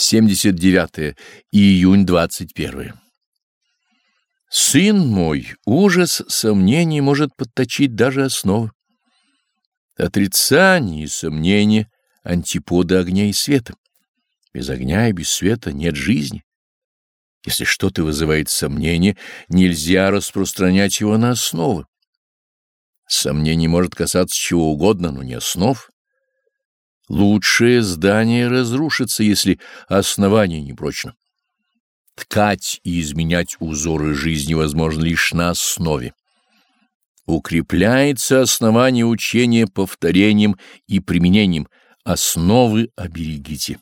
79 июнь 21 Сын мой, ужас сомнений может подточить даже основы. Отрицание и сомнение — антиподы огня и света. Без огня и без света нет жизни. Если что-то вызывает сомнение, нельзя распространять его на основы. Сомнение может касаться чего угодно, но не основ. Лучшее здание разрушится, если основание непрочно. Ткать и изменять узоры жизни возможно лишь на основе. Укрепляется основание учения повторением и применением. Основы оберегите.